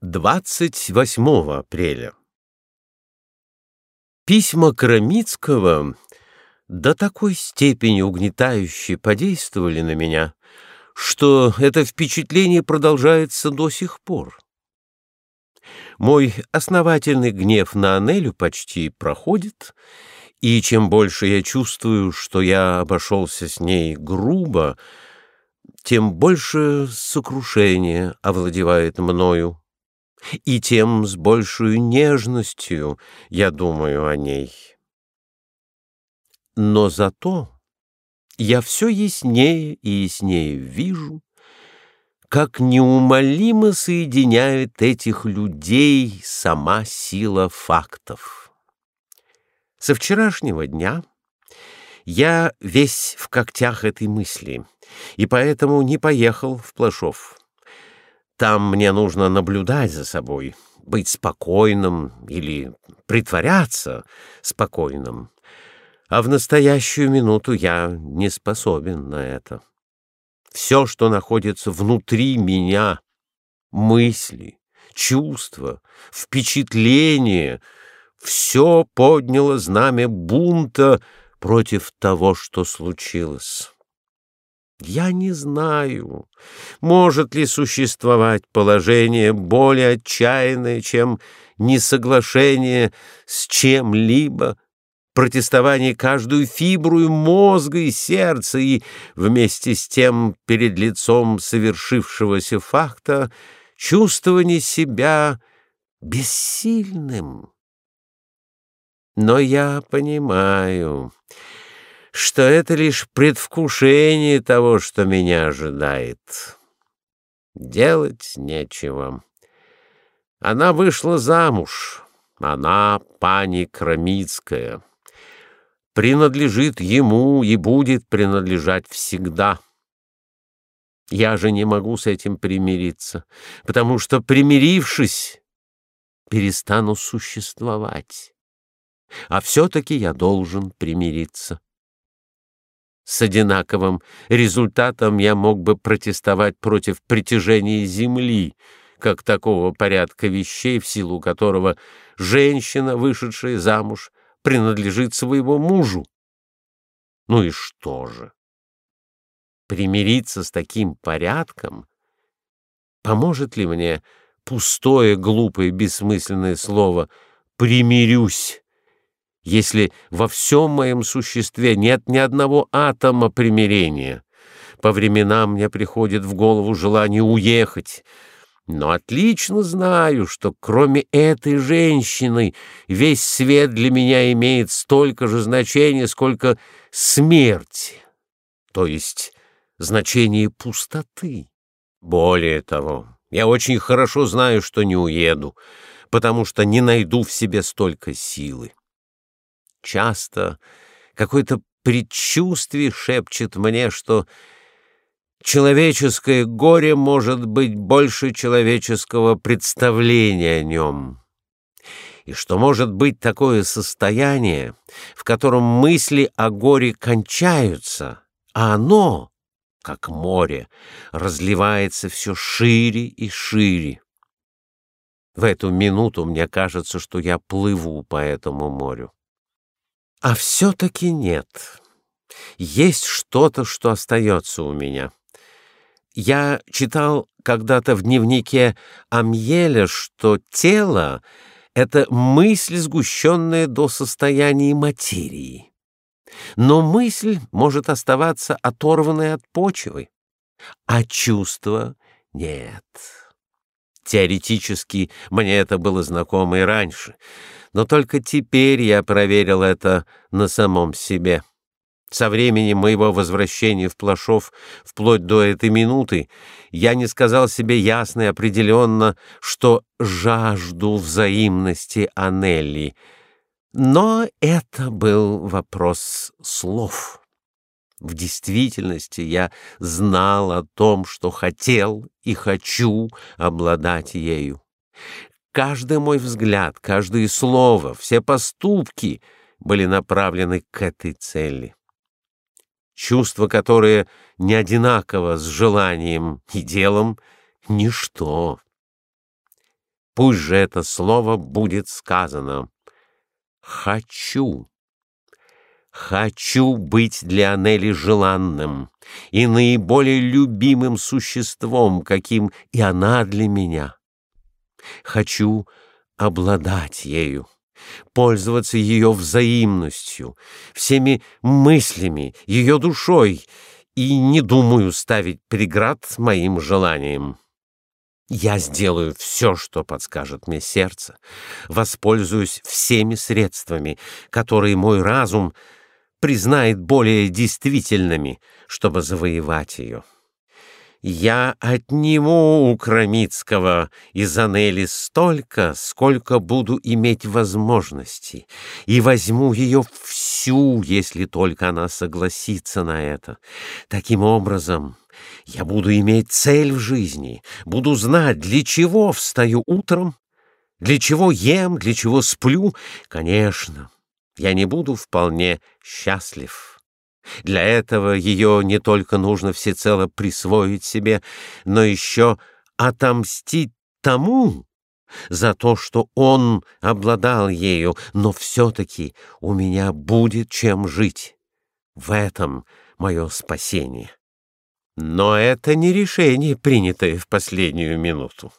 28 апреля. Письма Крамицкого до такой степени угнетающе подействовали на меня, что это впечатление продолжается до сих пор. Мой основательный гнев на Анелю почти проходит, и чем больше я чувствую, что я обошелся с ней грубо, тем больше сокрушения овладевает мною и тем с большей нежностью я думаю о ней. Но зато я все яснее и яснее вижу, как неумолимо соединяет этих людей сама сила фактов. Со вчерашнего дня я весь в когтях этой мысли, и поэтому не поехал в Плашов. Там мне нужно наблюдать за собой, быть спокойным или притворяться спокойным. А в настоящую минуту я не способен на это. Все, что находится внутри меня, мысли, чувства, впечатления, все подняло знамя бунта против того, что случилось. Я не знаю, может ли существовать положение более отчаянное, чем несоглашение с чем-либо, протестование каждую фибру мозга и сердца и вместе с тем перед лицом совершившегося факта чувствование себя бессильным. Но я понимаю, что это лишь предвкушение того, что меня ожидает. Делать нечего. Она вышла замуж. Она пани Крамицкая. Принадлежит ему и будет принадлежать всегда. Я же не могу с этим примириться, потому что, примирившись, перестану существовать. А все-таки я должен примириться. С одинаковым результатом я мог бы протестовать против притяжения Земли, как такого порядка вещей, в силу которого женщина, вышедшая замуж, принадлежит своему мужу. Ну и что же? Примириться с таким порядком поможет ли мне пустое, глупое, бессмысленное слово «примирюсь»? Если во всем моем существе нет ни одного атома примирения. По временам мне приходит в голову желание уехать, но отлично знаю, что кроме этой женщины весь свет для меня имеет столько же значения, сколько смерть, то есть значение пустоты. Более того, я очень хорошо знаю, что не уеду, потому что не найду в себе столько силы. Часто какое-то предчувствие шепчет мне, что человеческое горе может быть больше человеческого представления о нем, и что может быть такое состояние, в котором мысли о горе кончаются, а оно, как море, разливается все шире и шире. В эту минуту мне кажется, что я плыву по этому морю. А все-таки нет. Есть что-то, что остается у меня. Я читал когда-то в дневнике Амьеля, что тело — это мысль, сгущенная до состояния материи. Но мысль может оставаться оторванной от почвы, а чувство — нет. Теоретически мне это было знакомо и раньше — но только теперь я проверил это на самом себе. Со времени моего возвращения в Плашов вплоть до этой минуты я не сказал себе ясно и определенно, что жажду взаимности Анелли. Но это был вопрос слов. В действительности я знал о том, что хотел и хочу обладать ею. Каждый мой взгляд, каждое слово, все поступки были направлены к этой цели. Чувство, которое не одинаково с желанием и делом, — ничто. Пусть же это слово будет сказано. Хочу. Хочу быть для Анели желанным и наиболее любимым существом, каким и она для меня. Хочу обладать ею, пользоваться ее взаимностью, всеми мыслями, ее душой, и не думаю ставить преград моим желаниям. Я сделаю все, что подскажет мне сердце, воспользуюсь всеми средствами, которые мой разум признает более действительными, чтобы завоевать ее. Я отниму у Крамицкого из Анели столько, сколько буду иметь возможности, и возьму ее всю, если только она согласится на это. Таким образом, я буду иметь цель в жизни, буду знать, для чего встаю утром, для чего ем, для чего сплю. Конечно, я не буду вполне счастлив. Для этого ее не только нужно всецело присвоить себе, но еще отомстить тому за то, что он обладал ею, но все-таки у меня будет чем жить. В этом мое спасение. Но это не решение, принятое в последнюю минуту.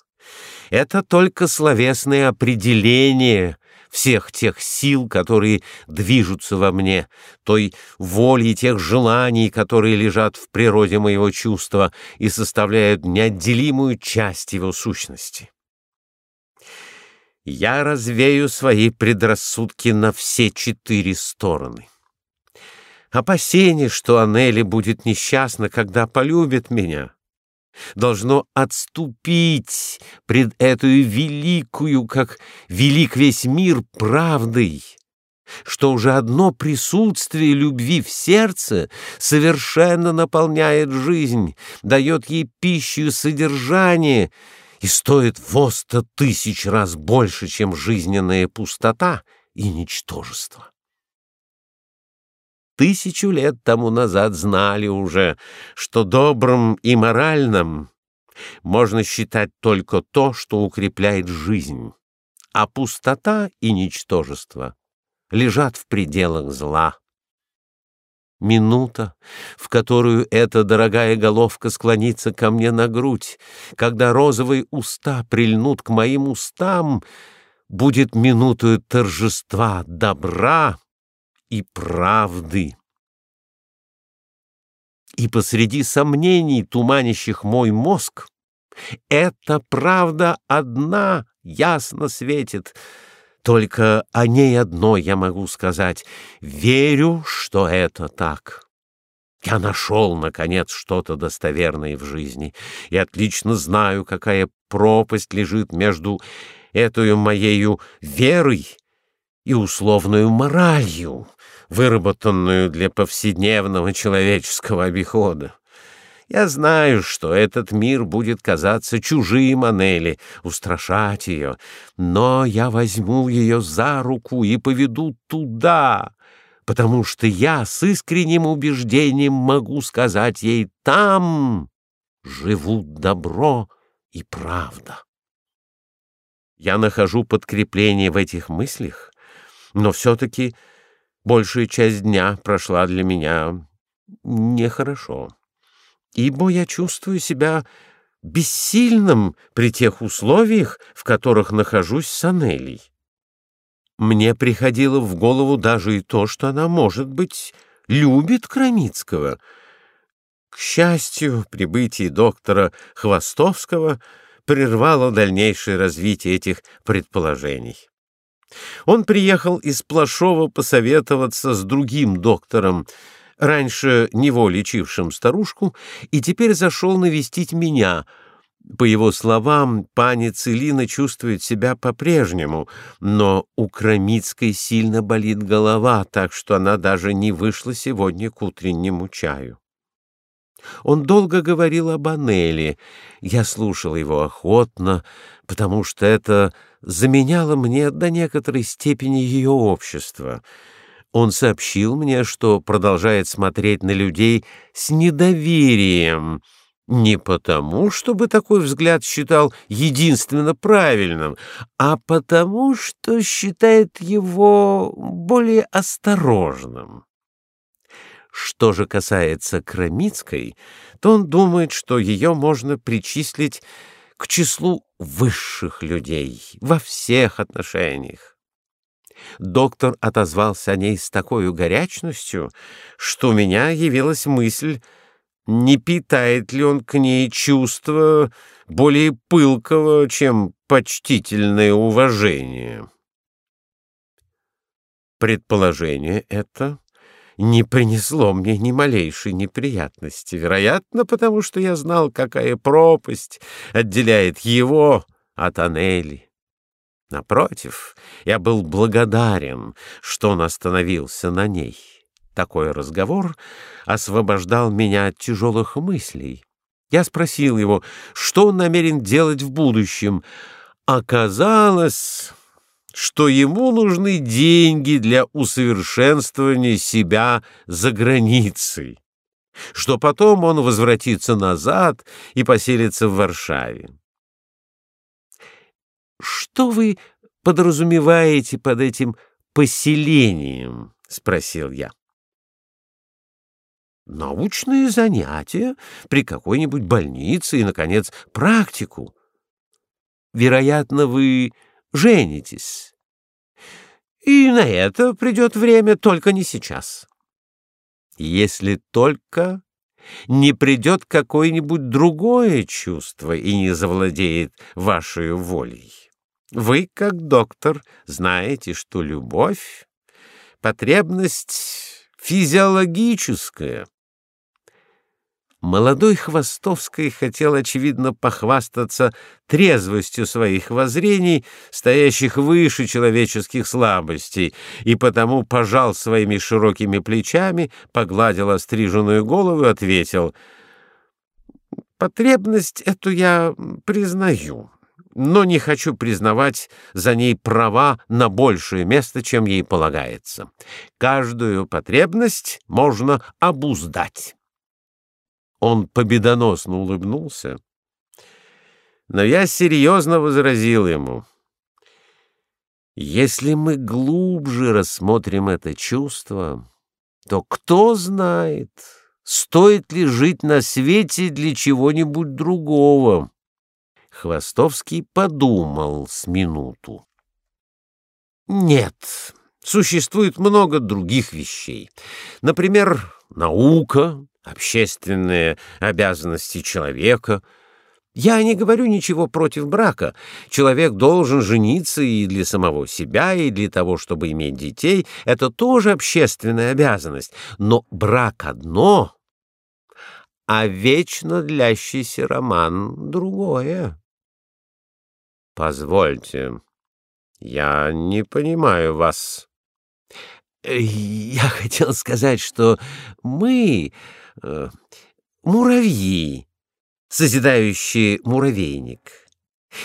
Это только словесное определение всех тех сил, которые движутся во мне, той воли и тех желаний, которые лежат в природе моего чувства и составляют неотделимую часть его сущности. Я развею свои предрассудки на все четыре стороны. Опасение, что Анели будет несчастна, когда полюбит меня — должно отступить пред эту великую, как велик весь мир, правдой, что уже одно присутствие любви в сердце совершенно наполняет жизнь, дает ей пищу и содержание и стоит в сто тысяч раз больше, чем жизненная пустота и ничтожество тысячу лет тому назад знали уже, что добрым и моральным можно считать только то, что укрепляет жизнь, а пустота и ничтожество лежат в пределах зла. Минута, в которую эта дорогая головка склонится ко мне на грудь, когда розовые уста прильнут к моим устам, будет минутою торжества добра и правды. И посреди сомнений, туманящих мой мозг, эта правда одна ясно светит. Только о ней одной я могу сказать. Верю, что это так. Я нашел, наконец, что-то достоверное в жизни и отлично знаю, какая пропасть лежит между этой моею верой и условную моралью, выработанную для повседневного человеческого обихода. Я знаю, что этот мир будет казаться чужим Анели, устрашать ее, но я возьму ее за руку и поведу туда, потому что я с искренним убеждением могу сказать ей «там живут добро и правда». Я нахожу подкрепление в этих мыслях, но все-таки большая часть дня прошла для меня нехорошо, ибо я чувствую себя бессильным при тех условиях, в которых нахожусь с Анелей. Мне приходило в голову даже и то, что она, может быть, любит Крамицкого. К счастью, прибытие доктора Хвостовского прервало дальнейшее развитие этих предположений. Он приехал из Плашова посоветоваться с другим доктором, раньше него лечившим старушку, и теперь зашел навестить меня. По его словам, пани Целина чувствует себя по-прежнему, но у Крамицкой сильно болит голова, так что она даже не вышла сегодня к утреннему чаю. Он долго говорил об Анели. Я слушал его охотно, потому что это заменяло мне до некоторой степени ее общество. Он сообщил мне, что продолжает смотреть на людей с недоверием, Не потому, чтобы такой взгляд считал единственно правильным, а потому, что считает его более осторожным. Что же касается Крамицкой, то он думает, что ее можно причислить к числу высших людей во всех отношениях. Доктор отозвался о ней с такой горячностью, что у меня явилась мысль, не питает ли он к ней чувства более пылкого, чем почтительное уважение. Предположение это не принесло мне ни малейшей неприятности, вероятно, потому что я знал, какая пропасть отделяет его от Анели. Напротив, я был благодарен, что он остановился на ней. Такой разговор освобождал меня от тяжелых мыслей. Я спросил его, что он намерен делать в будущем. Оказалось, что ему нужны деньги для усовершенствования себя за границей, что потом он возвратится назад и поселится в Варшаве. Что вы подразумеваете под этим поселением? спросил я. Научные занятия при какой-нибудь больнице и наконец практику. Вероятно, вы женитесь. И на это придет время, только не сейчас. Если только не придет какое-нибудь другое чувство и не завладеет вашей волей. Вы, как доктор, знаете, что любовь — потребность физиологическая. Молодой Хвостовский хотел, очевидно, похвастаться трезвостью своих воззрений, стоящих выше человеческих слабостей, и потому пожал своими широкими плечами, погладил остриженную голову и ответил, «Потребность эту я признаю» но не хочу признавать за ней права на большее место, чем ей полагается. Каждую потребность можно обуздать. Он победоносно улыбнулся, но я серьезно возразил ему. Если мы глубже рассмотрим это чувство, то кто знает, стоит ли жить на свете для чего-нибудь другого. Хвостовский подумал с минуту. Нет, существует много других вещей. Например, наука, общественные обязанности человека. Я не говорю ничего против брака. Человек должен жениться и для самого себя, и для того, чтобы иметь детей. Это тоже общественная обязанность. Но брак одно, а вечно длящийся роман другое. Позвольте, я не понимаю вас. Э, я хотел сказать, что мы э, муравьи, созидающие муравейник.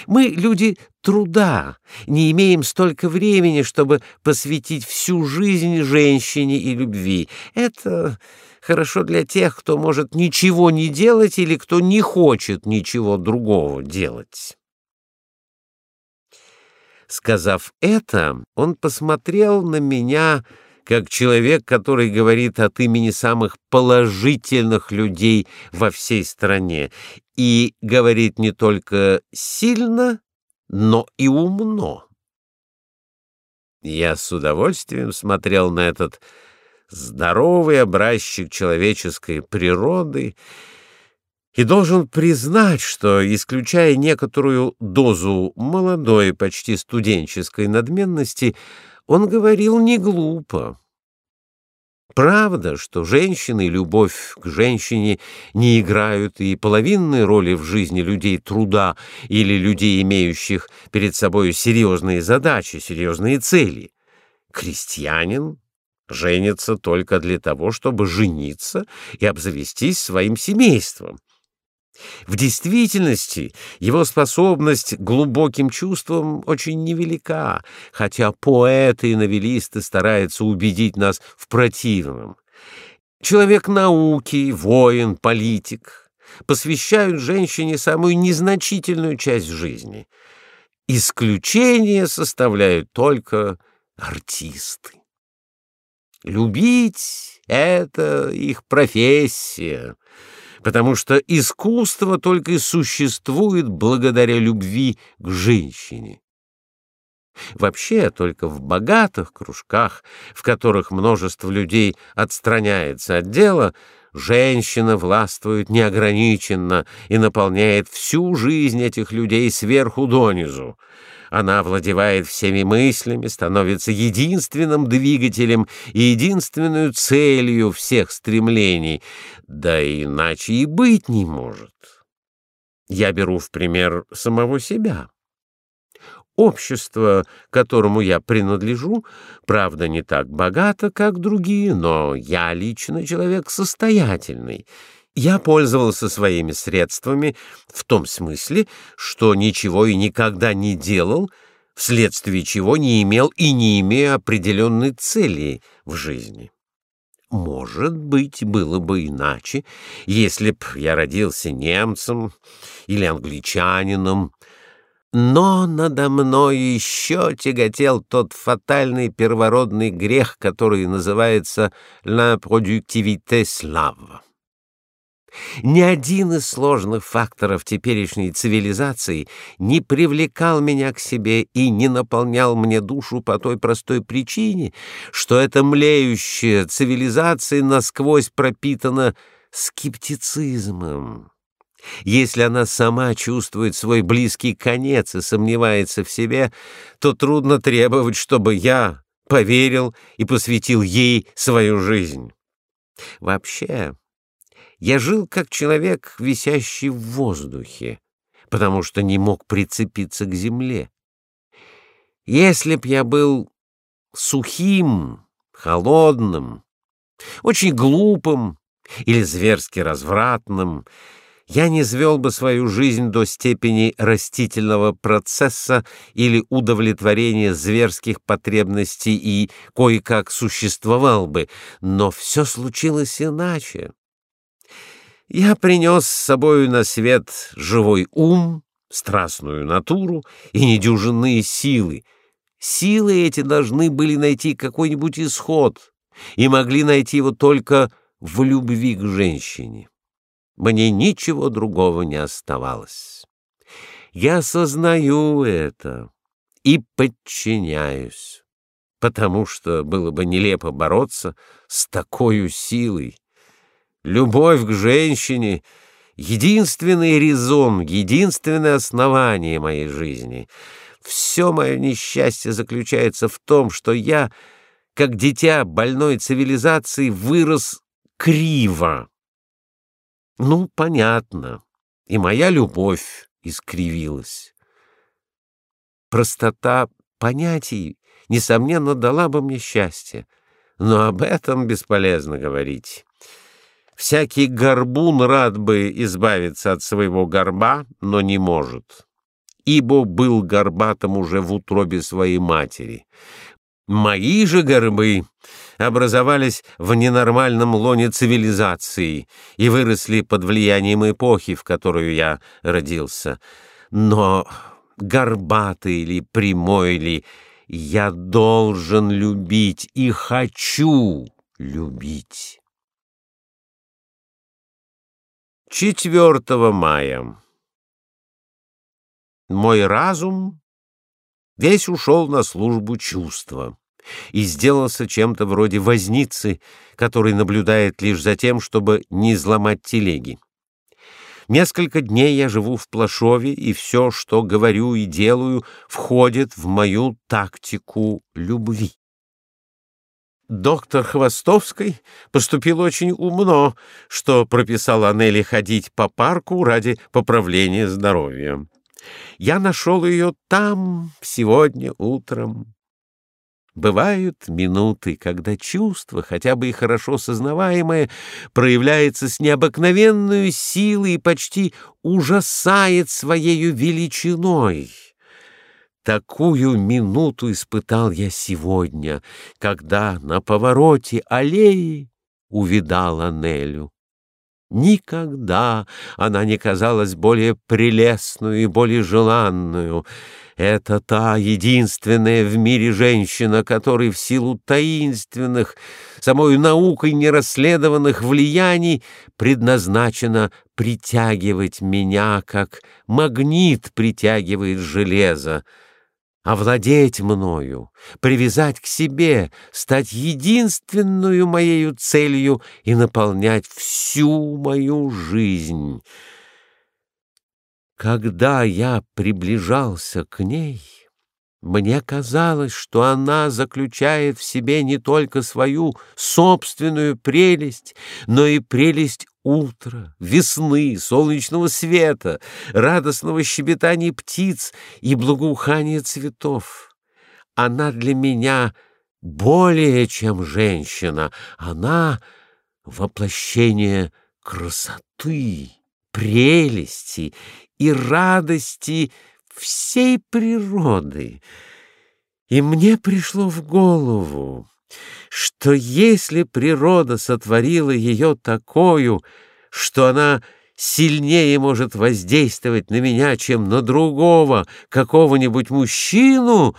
Мы люди труда, не имеем столько времени, чтобы посвятить всю жизнь женщине и любви. Это хорошо для тех, кто может ничего не делать или кто не хочет ничего другого делать. Сказав это, он посмотрел на меня как человек, который говорит от имени самых положительных людей во всей стране и говорит не только сильно, но и умно. Я с удовольствием смотрел на этот здоровый образчик человеческой природы и должен признать, что, исключая некоторую дозу молодой, почти студенческой надменности, он говорил не глупо. Правда, что женщины и любовь к женщине не играют и половинной роли в жизни людей труда или людей, имеющих перед собой серьезные задачи, серьезные цели. Крестьянин женится только для того, чтобы жениться и обзавестись своим семейством. В действительности его способность к глубоким чувствам очень невелика, хотя поэты и новеллисты стараются убедить нас в противном. Человек науки, воин, политик посвящают женщине самую незначительную часть жизни. Исключение составляют только артисты. Любить — это их профессия, потому что искусство только и существует благодаря любви к женщине. Вообще, только в богатых кружках, в которых множество людей отстраняется от дела, женщина властвует неограниченно и наполняет всю жизнь этих людей сверху донизу. Она овладевает всеми мыслями, становится единственным двигателем и единственной целью всех стремлений, да иначе и быть не может. Я беру в пример самого себя. Общество, которому я принадлежу, правда, не так богато, как другие, но я лично человек состоятельный. Я пользовался своими средствами в том смысле, что ничего и никогда не делал, вследствие чего не имел и не имею определенной цели в жизни. Может быть, было бы иначе, если б я родился немцем или англичанином, но надо мной еще тяготел тот фатальный первородный грех, который называется «l'improductivité slave». Ни один из сложных факторов теперешней цивилизации не привлекал меня к себе и не наполнял мне душу по той простой причине, что эта млеющая цивилизация насквозь пропитана скептицизмом. Если она сама чувствует свой близкий конец и сомневается в себе, то трудно требовать, чтобы я поверил и посвятил ей свою жизнь. Вообще, я жил как человек, висящий в воздухе, потому что не мог прицепиться к земле. Если б я был сухим, холодным, очень глупым или зверски развратным, я не звел бы свою жизнь до степени растительного процесса или удовлетворения зверских потребностей и кое-как существовал бы, но все случилось иначе. Я принес с собою на свет живой ум, страстную натуру и недюжинные силы. Силы эти должны были найти какой-нибудь исход и могли найти его только в любви к женщине. Мне ничего другого не оставалось. Я осознаю это и подчиняюсь, потому что было бы нелепо бороться с такой силой. Любовь к женщине — единственный резон, единственное основание моей жизни. Все мое несчастье заключается в том, что я, как дитя больной цивилизации, вырос криво. Ну, понятно, и моя любовь искривилась. Простота понятий, несомненно, дала бы мне счастье, но об этом бесполезно говорить. Всякий горбун рад бы избавиться от своего горба, но не может, ибо был горбатым уже в утробе своей матери. Мои же горбы образовались в ненормальном лоне цивилизации и выросли под влиянием эпохи, в которую я родился. Но горбатый ли, прямой ли, я должен любить и хочу любить. 4 мая. Мой разум весь ушел на службу чувства и сделался чем-то вроде возницы, который наблюдает лишь за тем, чтобы не взломать телеги. Несколько дней я живу в Плашове, и все, что говорю и делаю, входит в мою тактику любви. Доктор Хвостовской поступил очень умно, что прописал Анели ходить по парку ради поправления здоровья. Я нашел ее там сегодня утром. Бывают минуты, когда чувство, хотя бы и хорошо сознаваемое, проявляется с необыкновенной силой и почти ужасает своей величиной. Такую минуту испытал я сегодня, когда на повороте аллеи увидал Анелю. Никогда она не казалась более прелестную и более желанную. Это та единственная в мире женщина, которой в силу таинственных, самой наукой нерасследованных влияний предназначена притягивать меня, как магнит притягивает железо овладеть мною, привязать к себе, стать единственную моею целью и наполнять всю мою жизнь. Когда я приближался к ней, мне казалось, что она заключает в себе не только свою собственную прелесть, но и прелесть утра, весны, солнечного света, радостного щебетания птиц и благоухания цветов. Она для меня более чем женщина, она — воплощение красоты, прелести и радости всей природы. И мне пришло в голову, что если природа сотворила ее такою, что она сильнее может воздействовать на меня, чем на другого какого-нибудь мужчину,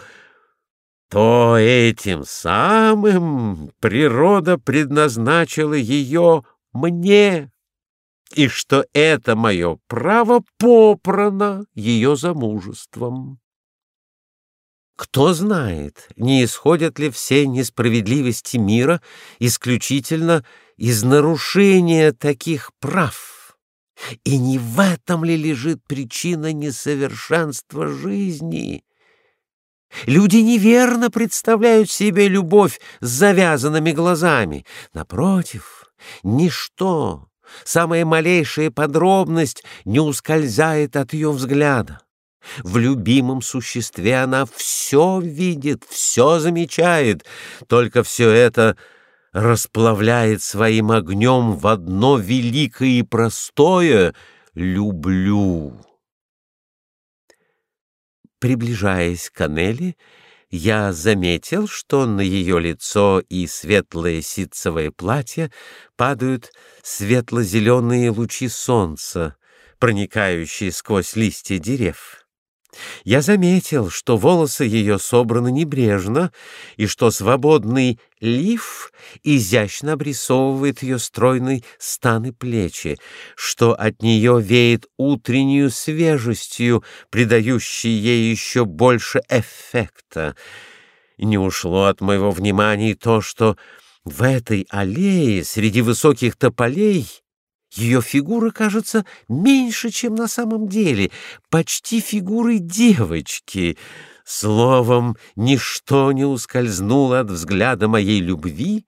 то этим самым природа предназначила ее мне и что это мое право попрано ее замужеством. Кто знает, не исходят ли все несправедливости мира исключительно из нарушения таких прав? И не в этом ли лежит причина несовершенства жизни? Люди неверно представляют себе любовь с завязанными глазами. Напротив, ничто Самая малейшая подробность не ускользает от ее взгляда. В любимом существе она все видит, все замечает, только все это расплавляет своим огнем в одно великое и простое «люблю». Приближаясь к Анели, я заметил, что на ее лицо и светлое ситцевое платье падают светло-зеленые лучи солнца, проникающие сквозь листья дерев. Я заметил, что волосы ее собраны небрежно, и что свободный лиф изящно обрисовывает ее стройный стан и плечи, что от нее веет утреннюю свежестью, придающей ей еще больше эффекта. Не ушло от моего внимания то, что в этой аллее среди высоких тополей ее фигура кажется меньше, чем на самом деле, почти фигурой девочки. Словом, ничто не ускользнуло от взгляда моей любви,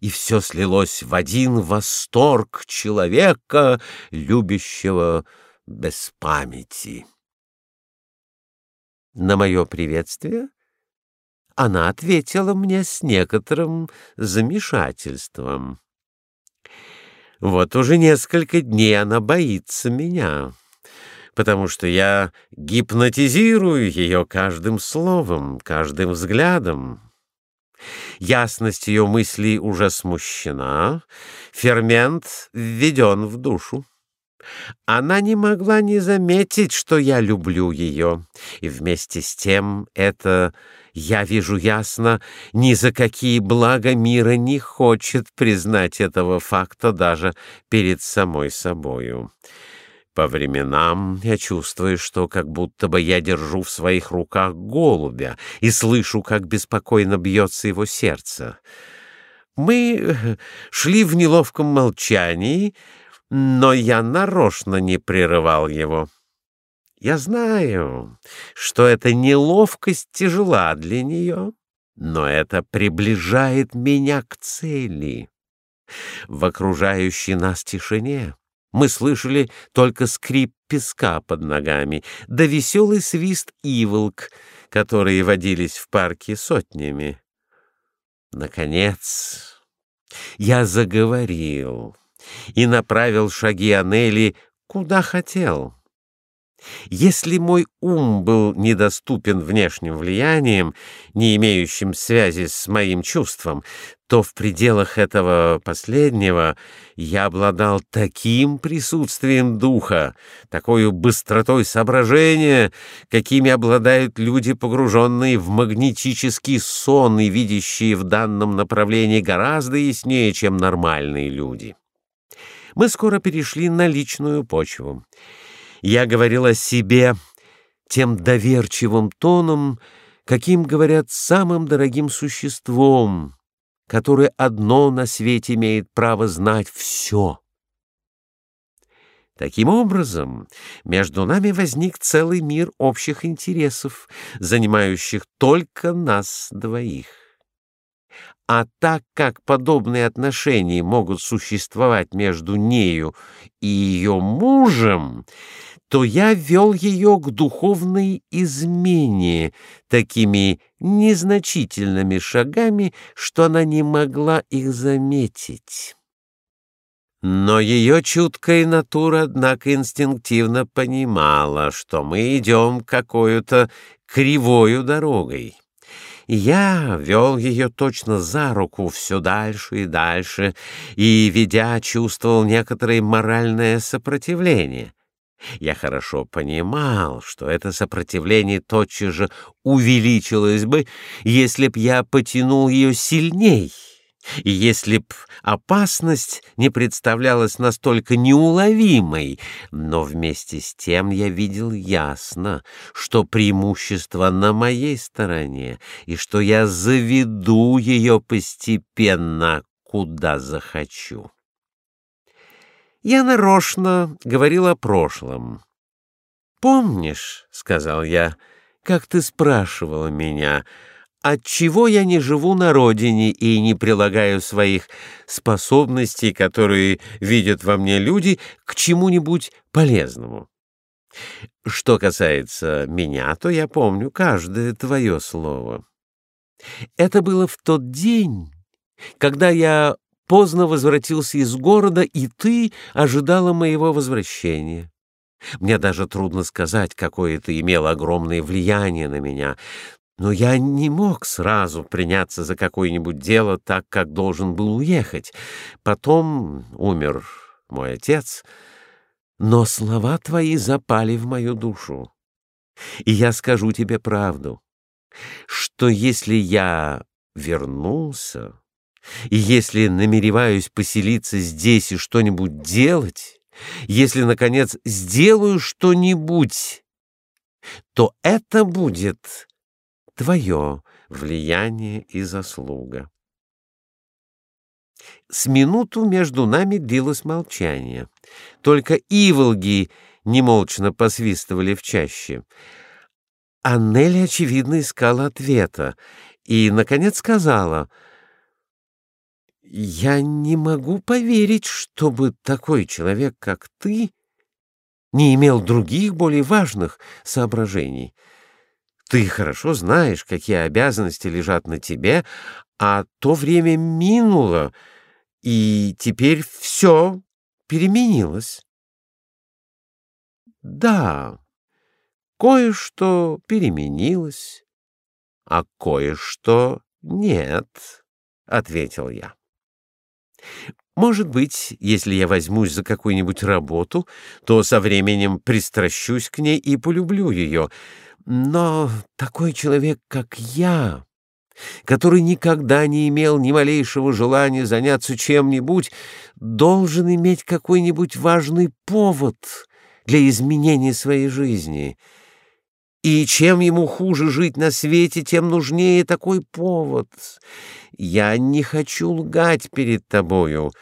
и все слилось в один восторг человека, любящего без памяти. На мое приветствие она ответила мне с некоторым замешательством. Вот уже несколько дней она боится меня, потому что я гипнотизирую ее каждым словом, каждым взглядом. Ясность ее мыслей уже смущена, фермент введен в душу. Она не могла не заметить, что я люблю ее, и вместе с тем это я вижу ясно, ни за какие блага мира не хочет признать этого факта даже перед самой собою. По временам я чувствую, что как будто бы я держу в своих руках голубя и слышу, как беспокойно бьется его сердце. Мы шли в неловком молчании, но я нарочно не прерывал его. Я знаю, что эта неловкость тяжела для нее, но это приближает меня к цели. В окружающей нас тишине мы слышали только скрип песка под ногами, да веселый свист иволк, которые водились в парке сотнями. Наконец, я заговорил и направил шаги Анели куда хотел. Если мой ум был недоступен внешним влиянием, не имеющим связи с моим чувством, то в пределах этого последнего я обладал таким присутствием духа, такой быстротой соображения, какими обладают люди, погруженные в магнетический сон и видящие в данном направлении гораздо яснее, чем нормальные люди. Мы скоро перешли на личную почву. Я говорил о себе тем доверчивым тоном, каким говорят самым дорогим существом, которое одно на свете имеет право знать все. Таким образом, между нами возник целый мир общих интересов, занимающих только нас двоих. А так как подобные отношения могут существовать между нею и ее мужем, то я вел ее к духовной измене такими незначительными шагами, что она не могла их заметить. Но ее чуткая натура, однако, инстинктивно понимала, что мы идем какой-то кривою дорогой. Я вел ее точно за руку все дальше и дальше, и, ведя, чувствовал некоторое моральное сопротивление — я хорошо понимал, что это сопротивление тотчас же увеличилось бы, если б я потянул ее сильней, и если б опасность не представлялась настолько неуловимой, но вместе с тем я видел ясно, что преимущество на моей стороне, и что я заведу ее постепенно, куда захочу. Я нарочно говорил о прошлом. «Помнишь, — сказал я, — как ты спрашивала меня, отчего я не живу на родине и не прилагаю своих способностей, которые видят во мне люди, к чему-нибудь полезному? Что касается меня, то я помню каждое твое слово. Это было в тот день, когда я поздно возвратился из города, и ты ожидала моего возвращения. Мне даже трудно сказать, какое это имело огромное влияние на меня, но я не мог сразу приняться за какое-нибудь дело так, как должен был уехать. Потом умер мой отец, но слова твои запали в мою душу. И я скажу тебе правду, что если я вернулся, и если намереваюсь поселиться здесь и что-нибудь делать, если, наконец, сделаю что-нибудь, то это будет твое влияние и заслуга. С минуту между нами длилось молчание. Только иволги немолчно посвистывали в чаще. Аннели, очевидно, искала ответа и, наконец, сказала — я не могу поверить, чтобы такой человек, как ты, не имел других более важных соображений. Ты хорошо знаешь, какие обязанности лежат на тебе, а то время минуло, и теперь все переменилось. Да, кое-что переменилось, а кое-что нет, — ответил я. Может быть, если я возьмусь за какую-нибудь работу, то со временем пристращусь к ней и полюблю ее. Но такой человек, как я, который никогда не имел ни малейшего желания заняться чем-нибудь, должен иметь какой-нибудь важный повод для изменения своей жизни — и чем ему хуже жить на свете, тем нужнее такой повод. Я не хочу лгать перед тобою.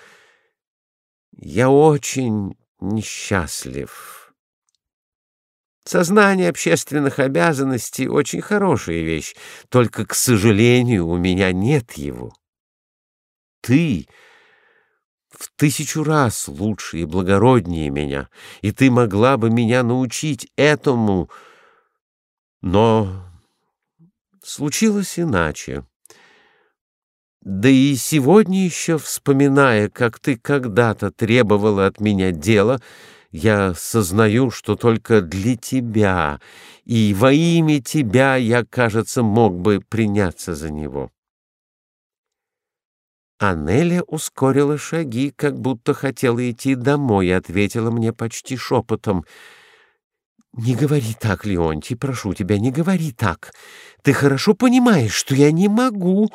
Я очень несчастлив. Сознание общественных обязанностей — очень хорошая вещь, только, к сожалению, у меня нет его. Ты в тысячу раз лучше и благороднее меня, и ты могла бы меня научить этому — но случилось иначе. Да и сегодня еще, вспоминая, как ты когда-то требовала от меня дела, Я сознаю, что только для тебя и во имя тебя я, кажется, мог бы приняться за него. Анеля ускорила шаги, как будто хотела идти домой, и ответила мне почти шепотом. «Не говори так, Леонтий, прошу тебя, не говори так. Ты хорошо понимаешь, что я не могу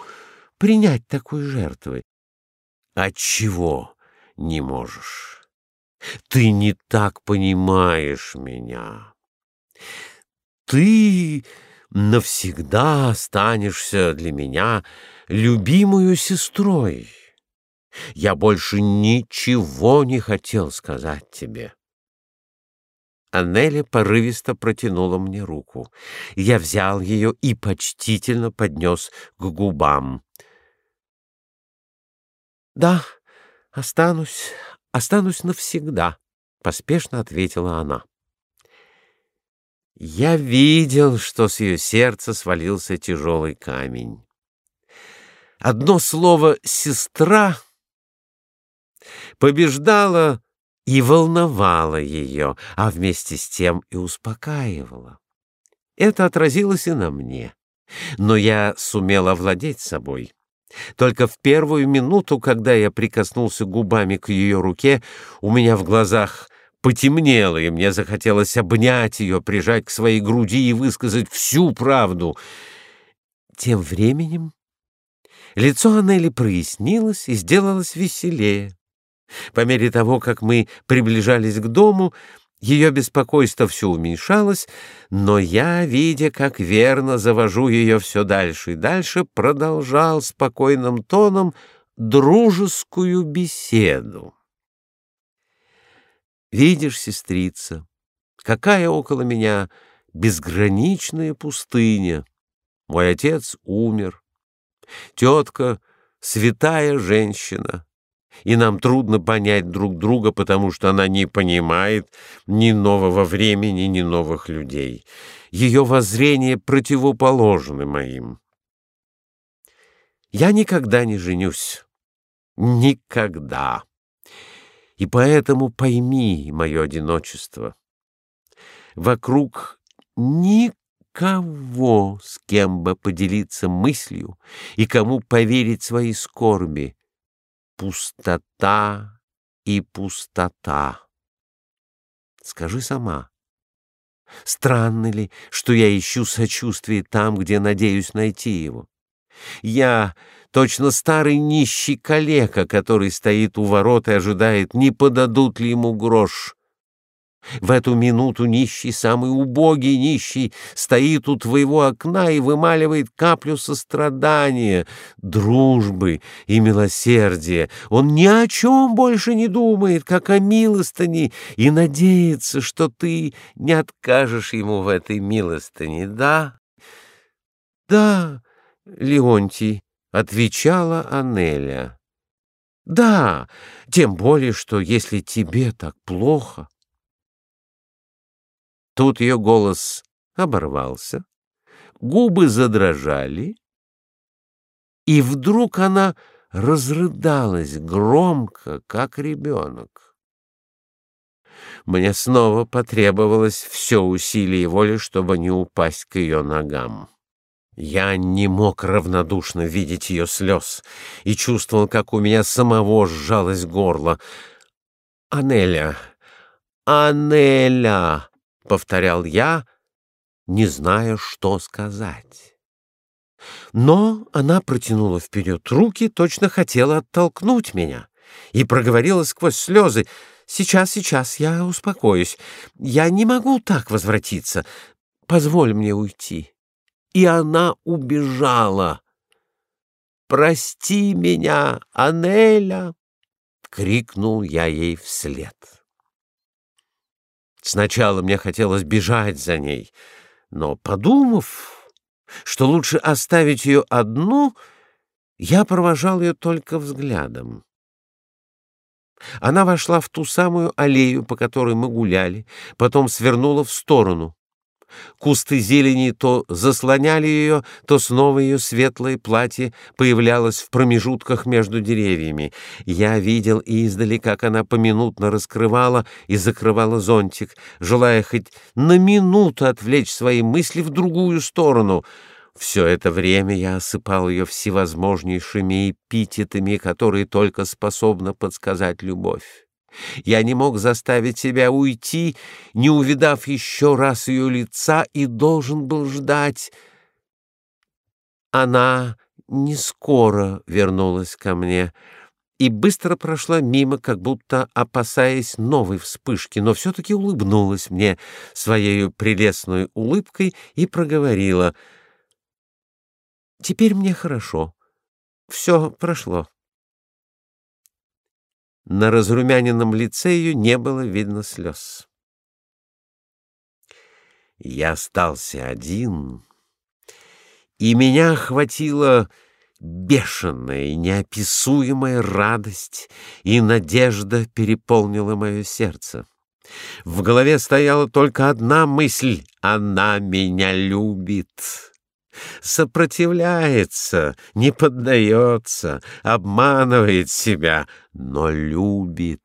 принять такой жертвы». «Отчего не можешь?» Ты не так понимаешь меня. Ты навсегда останешься для меня любимую сестрой. Я больше ничего не хотел сказать тебе. Аннеля порывисто протянула мне руку. Я взял ее и почтительно поднес к губам. «Да, останусь, останусь навсегда, поспешно ответила она. Я видел, что с ее сердца свалился тяжелый камень. Одно слово сестра побеждало и волновало ее, а вместе с тем и успокаивало. Это отразилось и на мне, но я сумел овладеть собой. Только в первую минуту, когда я прикоснулся губами к ее руке, у меня в глазах потемнело, и мне захотелось обнять ее, прижать к своей груди и высказать всю правду. Тем временем лицо Анели прояснилось и сделалось веселее. По мере того, как мы приближались к дому, ее беспокойство все уменьшалось, но я, видя, как верно завожу ее все дальше и дальше, продолжал спокойным тоном дружескую беседу. «Видишь, сестрица, какая около меня безграничная пустыня. Мой отец умер, тетка — святая женщина» и нам трудно понять друг друга, потому что она не понимает ни нового времени, ни новых людей. Ее воззрения противоположны моим. Я никогда не женюсь. Никогда. И поэтому пойми мое одиночество. Вокруг никого, с кем бы поделиться мыслью и кому поверить свои скорби пустота и пустота. Скажи сама, странно ли, что я ищу сочувствие там, где надеюсь найти его? Я точно старый нищий калека, который стоит у ворот и ожидает, не подадут ли ему грош. В эту минуту нищий, самый убогий нищий, стоит у твоего окна и вымаливает каплю сострадания, дружбы и милосердия. Он ни о чем больше не думает, как о милостыне, и надеется, что ты не откажешь ему в этой милостыне, да? — Да, Леонтий, — отвечала Анеля. — Да, тем более, что если тебе так плохо... Тут ее голос оборвался, губы задрожали, и вдруг она разрыдалась громко, как ребенок. Мне снова потребовалось все усилие воли, чтобы не упасть к ее ногам. Я не мог равнодушно видеть ее слез и чувствовал, как у меня самого сжалось горло. «Анеля! Анеля!» — повторял я, не зная, что сказать. Но она протянула вперед руки, точно хотела оттолкнуть меня, и проговорила сквозь слезы, «Сейчас, сейчас, я успокоюсь. Я не могу так возвратиться. Позволь мне уйти». И она убежала. «Прости меня, Анеля!» — крикнул я ей вслед. Сначала мне хотелось бежать за ней, но, подумав, что лучше оставить ее одну, я провожал ее только взглядом. Она вошла в ту самую аллею, по которой мы гуляли, потом свернула в сторону. Кусты зелени то заслоняли ее, то снова ее светлое платье появлялось в промежутках между деревьями. Я видел издали, как она поминутно раскрывала и закрывала зонтик, желая хоть на минуту отвлечь свои мысли в другую сторону. Все это время я осыпал ее всевозможнейшими эпитетами, которые только способна подсказать любовь. Я не мог заставить себя уйти, не увидав еще раз ее лица, и должен был ждать. Она не скоро вернулась ко мне и быстро прошла мимо, как будто опасаясь новой вспышки, но все-таки улыбнулась мне своей прелестной улыбкой и проговорила. «Теперь мне хорошо. Все прошло». На разрумяненном лице ее не было видно слез. Я остался один, и меня охватила бешеная и неописуемая радость, и надежда переполнила мое сердце. В голове стояла только одна мысль — она меня любит сопротивляется, не поддается, обманывает себя, но любит.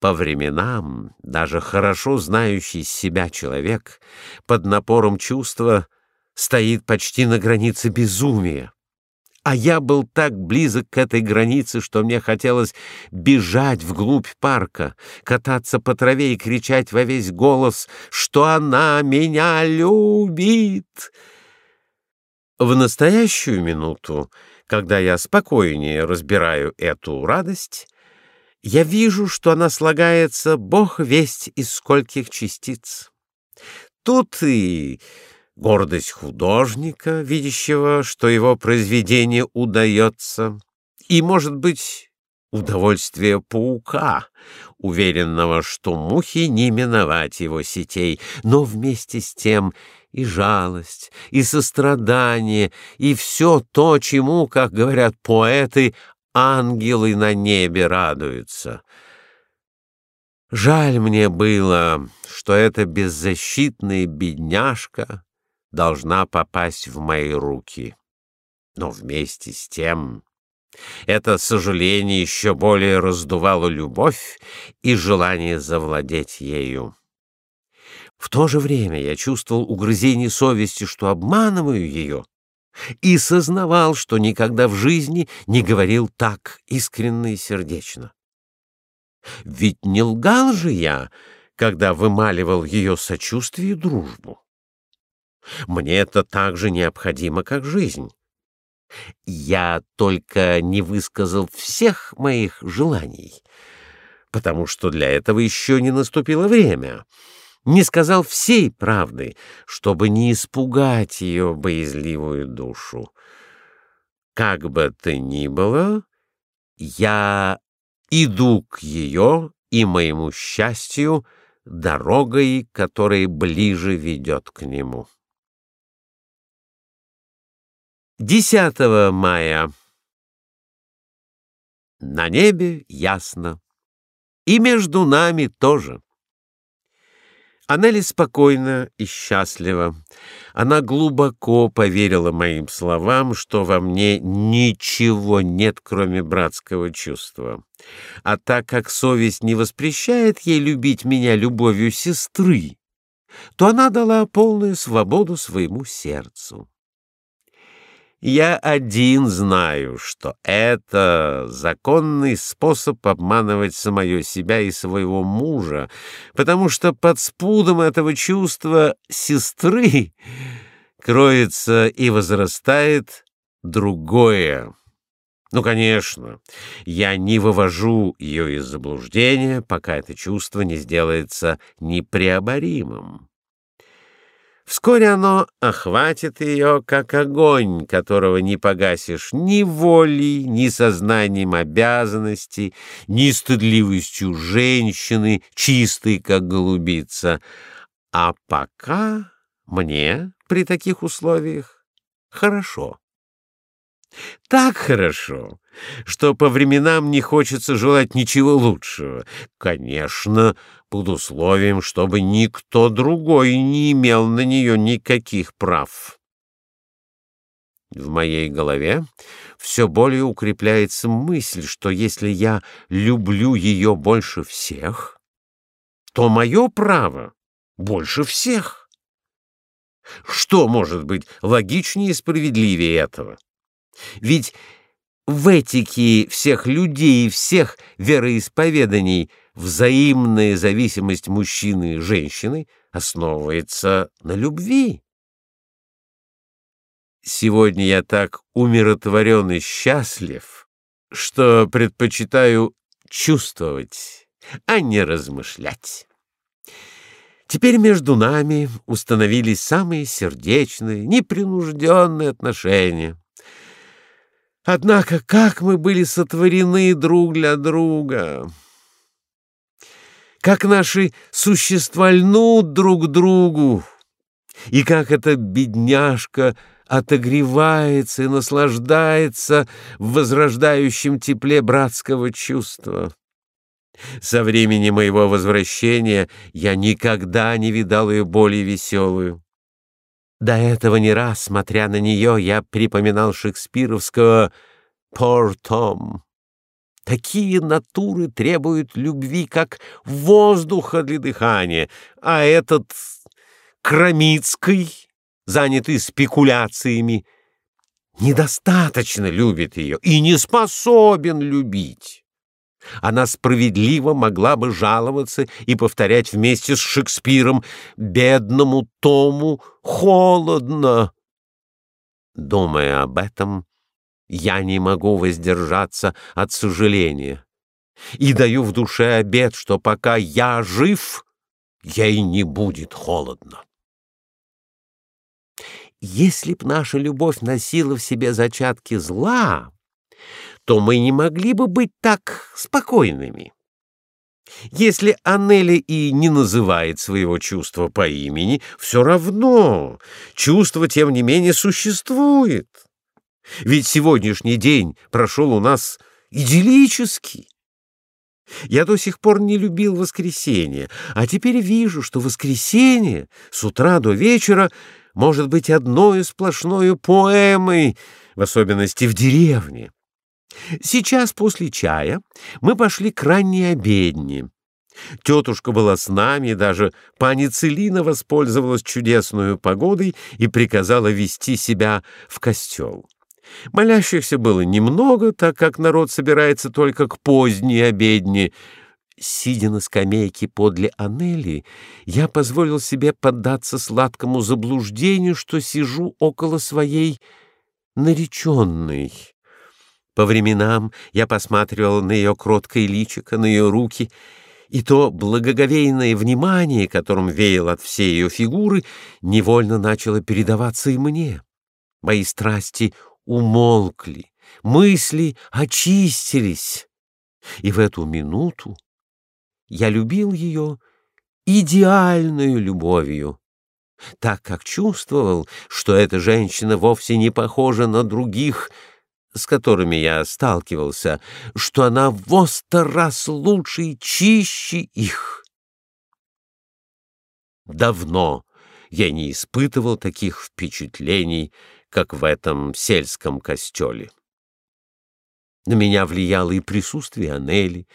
По временам даже хорошо знающий себя человек под напором чувства стоит почти на границе безумия. А я был так близок к этой границе, что мне хотелось бежать вглубь парка, кататься по траве и кричать во весь голос, что она меня любит. В настоящую минуту, когда я спокойнее разбираю эту радость, я вижу, что она слагается, бог весть из скольких частиц. Тут и гордость художника, видящего, что его произведение удается, и, может быть, удовольствие паука, уверенного, что мухи не миновать его сетей, но вместе с тем и жалость, и сострадание, и все то, чему, как говорят поэты, ангелы на небе радуются. Жаль мне было, что эта беззащитная бедняжка должна попасть в мои руки. Но вместе с тем это сожаление еще более раздувало любовь и желание завладеть ею. В то же время я чувствовал угрызение совести, что обманываю ее, и сознавал, что никогда в жизни не говорил так искренне и сердечно. Ведь не лгал же я, когда вымаливал ее сочувствие и дружбу. Мне это так же необходимо, как жизнь. Я только не высказал всех моих желаний, потому что для этого еще не наступило время. Не сказал всей правды, чтобы не испугать ее боязливую душу. Как бы то ни было, я иду к ее и моему счастью дорогой, которая ближе ведет к нему. 10 мая. На небе ясно. И между нами тоже. Анели спокойна и счастлива. Она глубоко поверила моим словам, что во мне ничего нет, кроме братского чувства. А так как совесть не воспрещает ей любить меня любовью сестры, то она дала полную свободу своему сердцу. Я один знаю, что это законный способ обманывать самое себя и своего мужа, потому что под спудом этого чувства сестры кроется и возрастает другое. Ну, конечно, я не вывожу ее из заблуждения, пока это чувство не сделается непреоборимым. Вскоре оно охватит ее, как огонь, которого не погасишь ни волей, ни сознанием обязанностей, ни стыдливостью женщины, чистой, как голубица. А пока мне при таких условиях хорошо. Так хорошо, что по временам не хочется желать ничего лучшего. Конечно, под условием, чтобы никто другой не имел на нее никаких прав. В моей голове все более укрепляется мысль, что если я люблю ее больше всех, то мое право больше всех. Что может быть логичнее и справедливее этого? Ведь в этике всех людей и всех вероисповеданий взаимная зависимость мужчины и женщины основывается на любви. Сегодня я так умиротворен и счастлив, что предпочитаю чувствовать, а не размышлять. Теперь между нами установились самые сердечные, непринужденные отношения. Однако как мы были сотворены друг для друга! Как наши существа льнут друг другу! И как эта бедняжка отогревается и наслаждается в возрождающем тепле братского чувства. Со времени моего возвращения я никогда не видал ее более веселую. До этого не раз, смотря на нее, я припоминал шекспировского «Poor Tom». Такие натуры требуют любви, как воздуха для дыхания, а этот Крамицкий занятый спекуляциями, недостаточно любит ее и не способен любить. Она справедливо могла бы жаловаться и повторять вместе с Шекспиром «бедному Тому холодно». Думая об этом, я не могу воздержаться от сожаления и даю в душе обет, что пока я жив, ей не будет холодно. Если б наша любовь носила в себе зачатки зла, то мы не могли бы быть так спокойными. Если Аннели и не называет своего чувства по имени, все равно чувство, тем не менее, существует. Ведь сегодняшний день прошел у нас идиллически. Я до сих пор не любил воскресенье, а теперь вижу, что воскресенье с утра до вечера — может быть одной сплошной поэмой, в особенности в деревне. Сейчас после чая мы пошли к ранней обедне. Тетушка была с нами, даже пани Целина воспользовалась чудесной погодой и приказала вести себя в костел. Молящихся было немного, так как народ собирается только к поздней обедне, Сидя на скамейке подле Анели, я позволил себе поддаться сладкому заблуждению, что сижу около своей нареченной. По временам я посматривал на ее кроткое личико, на ее руки, и то благоговейное внимание, которым веял от всей ее фигуры, невольно начало передаваться и мне. Мои страсти умолкли, мысли очистились, и в эту минуту я любил ее идеальную любовью, так как чувствовал, что эта женщина вовсе не похожа на других, с которыми я сталкивался, что она в сто раз лучше и чище их. Давно я не испытывал таких впечатлений, как в этом сельском костеле. На меня влияло и присутствие Анели,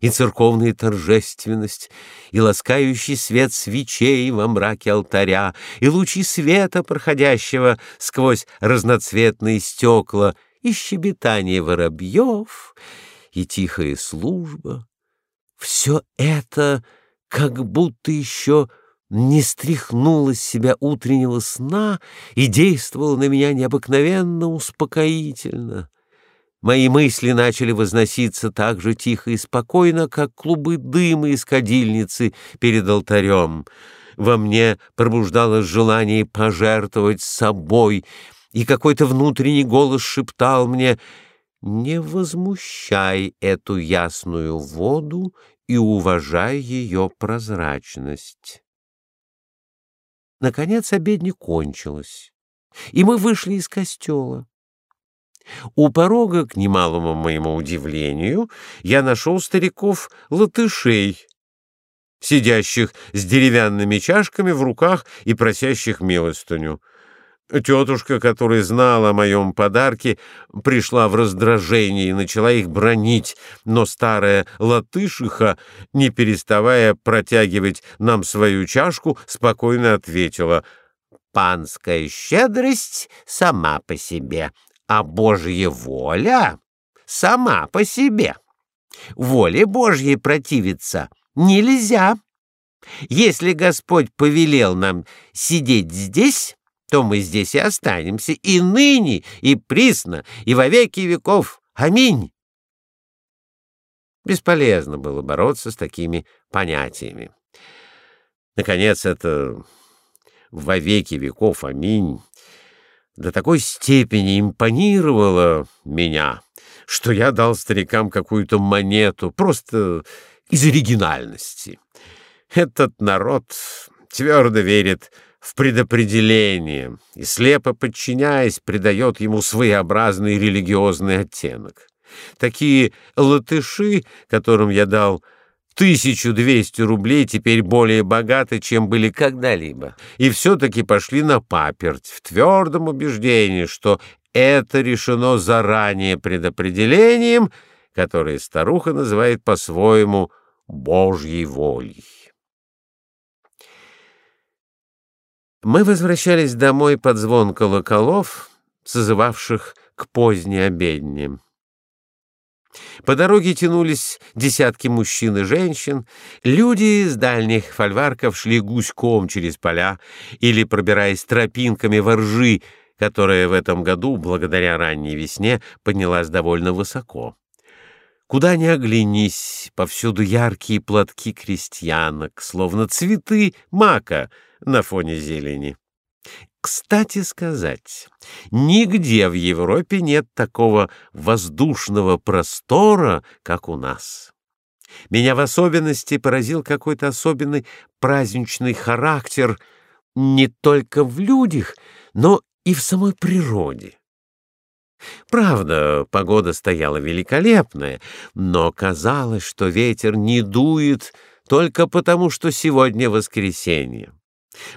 и церковная торжественность, и ласкающий свет свечей во мраке алтаря, и лучи света, проходящего сквозь разноцветные стекла, и щебетание воробьев, и тихая служба. Все это как будто еще не стряхнуло с себя утреннего сна и действовало на меня необыкновенно успокоительно. Мои мысли начали возноситься так же тихо и спокойно, как клубы дыма из кадильницы перед алтарем. Во мне пробуждалось желание пожертвовать собой, и какой-то внутренний голос шептал мне «Не возмущай эту ясную воду и уважай ее прозрачность». Наконец обедня кончилась, и мы вышли из костела. У порога, к немалому моему удивлению, я нашел стариков-латышей. сидящих с деревянными чашками в руках и просящих милостыню. Тетушка, которая знала о моем подарке, пришла в раздражение и начала их бронить, но старая латышиха, не переставая протягивать нам свою чашку, спокойно ответила «Панская щедрость сама по себе, а Божья воля сама по себе. Воле Божьей противиться нельзя. Если Господь повелел нам сидеть здесь, то мы здесь и останемся, и ныне, и присно, и во веки веков. Аминь. Бесполезно было бороться с такими понятиями. Наконец, это во веки веков, аминь, до такой степени импонировало меня, что я дал старикам какую-то монету, просто из оригинальности. Этот народ твердо верит в предопределение и, слепо подчиняясь, придает ему своеобразный религиозный оттенок. Такие латыши, которым я дал 1200 рублей, теперь более богаты, чем были когда-либо, и все-таки пошли на паперть в твердом убеждении, что это решено заранее предопределением, которое старуха называет по-своему «божьей волей». Мы возвращались домой под звон колоколов, созывавших к поздней обедне. По дороге тянулись десятки мужчин и женщин. Люди с дальних фольварков шли гуськом через поля или пробираясь тропинками во ржи, которая в этом году, благодаря ранней весне, поднялась довольно высоко. Куда ни оглянись, повсюду яркие платки крестьянок, словно цветы мака — на фоне зелени. Кстати сказать, нигде в Европе нет такого воздушного простора, как у нас. Меня в особенности поразил какой-то особенный праздничный характер не только в людях, но и в самой природе. Правда, погода стояла великолепная, но казалось, что ветер не дует только потому, что сегодня воскресенье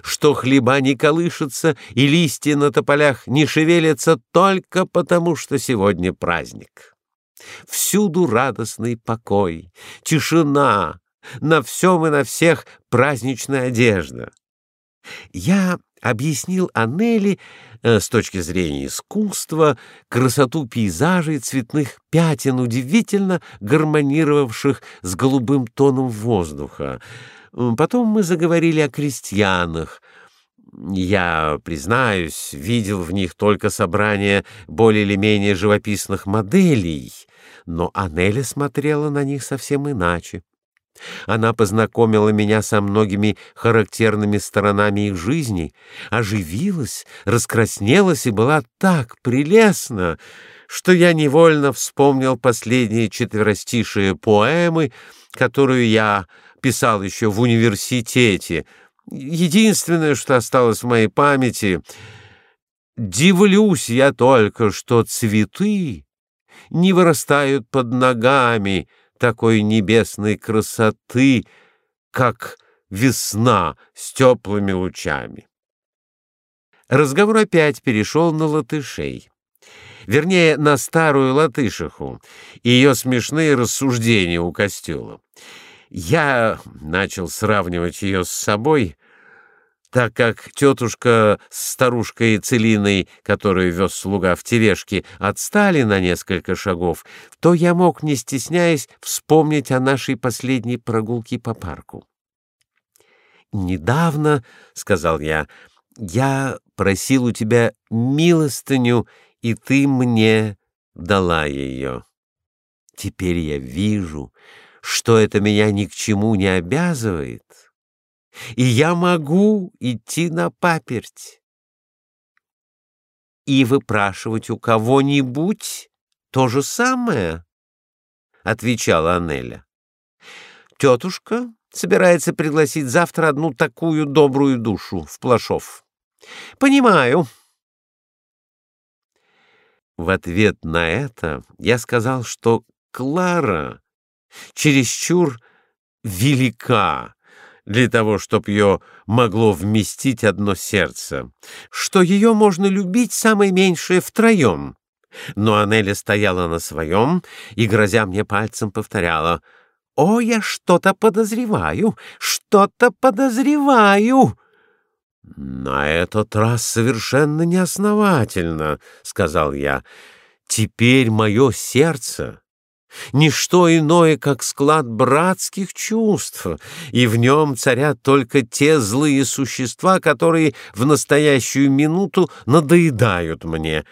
что хлеба не колышутся и листья на тополях не шевелятся только потому, что сегодня праздник. Всюду радостный покой, тишина, на всем и на всех праздничная одежда. Я объяснил Анели э, с точки зрения искусства красоту пейзажей цветных пятен, удивительно гармонировавших с голубым тоном воздуха, Потом мы заговорили о крестьянах. Я, признаюсь, видел в них только собрание более или менее живописных моделей, но Анеля смотрела на них совсем иначе. Она познакомила меня со многими характерными сторонами их жизни, оживилась, раскраснелась и была так прелестна, что я невольно вспомнил последние четверостишие поэмы, которую я писал еще в университете. Единственное, что осталось в моей памяти, дивлюсь я только, что цветы не вырастают под ногами такой небесной красоты, как весна с теплыми лучами. Разговор опять перешел на латышей. Вернее, на старую латышиху и ее смешные рассуждения у костюла. Я начал сравнивать ее с собой, так как тетушка с старушкой Целиной, которую вез слуга в тележке, отстали на несколько шагов, то я мог, не стесняясь, вспомнить о нашей последней прогулке по парку. «Недавно, — сказал я, — я просил у тебя милостыню, и ты мне дала ее. Теперь я вижу, что это меня ни к чему не обязывает, и я могу идти на паперть и выпрашивать у кого-нибудь то же самое, — отвечала Анеля. Тетушка собирается пригласить завтра одну такую добрую душу в Плашов. Понимаю. В ответ на это я сказал, что Клара чересчур велика для того, чтобы ее могло вместить одно сердце, что ее можно любить самое меньшее втроем. Но Анеля стояла на своем и, грозя мне пальцем, повторяла «О, я что-то подозреваю, что-то подозреваю!» «На этот раз совершенно неосновательно», — сказал я. «Теперь мое сердце — ничто иное, как склад братских чувств, и в нем царят только те злые существа, которые в настоящую минуту надоедают мне».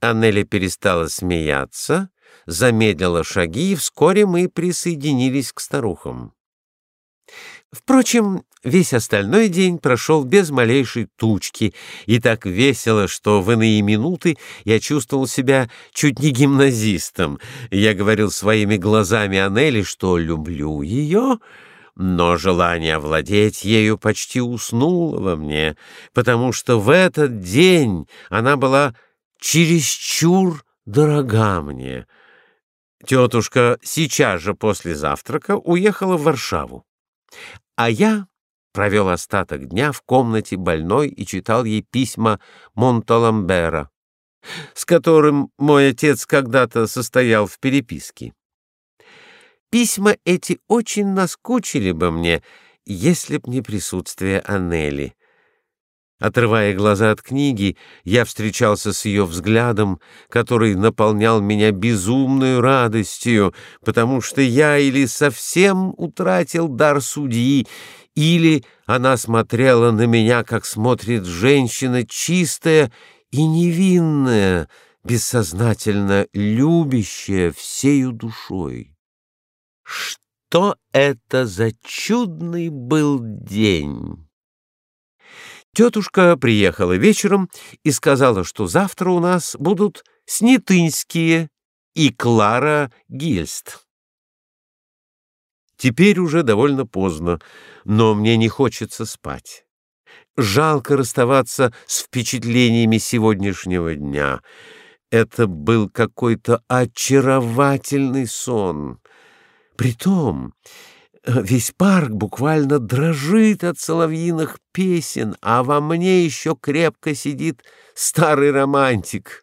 Аннели перестала смеяться, замедлила шаги, и вскоре мы присоединились к старухам. Впрочем, весь остальной день прошел без малейшей тучки, и так весело, что в иные минуты я чувствовал себя чуть не гимназистом. Я говорил своими глазами Анели, что люблю ее, но желание овладеть ею почти уснуло во мне, потому что в этот день она была чересчур дорога мне. Тетушка сейчас же после завтрака уехала в Варшаву. А я провел остаток дня в комнате больной и читал ей письма Монталамбера, с которым мой отец когда-то состоял в переписке. Письма эти очень наскучили бы мне, если б не присутствие Анели. Отрывая глаза от книги, я встречался с ее взглядом, который наполнял меня безумной радостью, потому что я или совсем утратил дар судьи, или она смотрела на меня, как смотрит женщина чистая и невинная, бессознательно любящая всею душой. Что это за чудный был день! Тетушка приехала вечером и сказала, что завтра у нас будут Снятынские и Клара Гильст. Теперь уже довольно поздно, но мне не хочется спать. Жалко расставаться с впечатлениями сегодняшнего дня. Это был какой-то очаровательный сон. Притом Весь парк буквально дрожит от соловьиных песен, а во мне еще крепко сидит старый романтик.